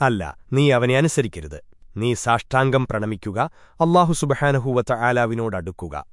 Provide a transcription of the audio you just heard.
അല്ല നീ അവനെ അനുസരിക്കരുത്. നീ സാഷ്ടാംഗം പ്രണമിക്കുക അള്ളാഹു സുബഹാനഹൂവത്ത ആലാവിനോടടുക്കുക